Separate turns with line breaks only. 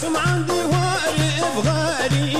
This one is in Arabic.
ثم عندي واري بغاري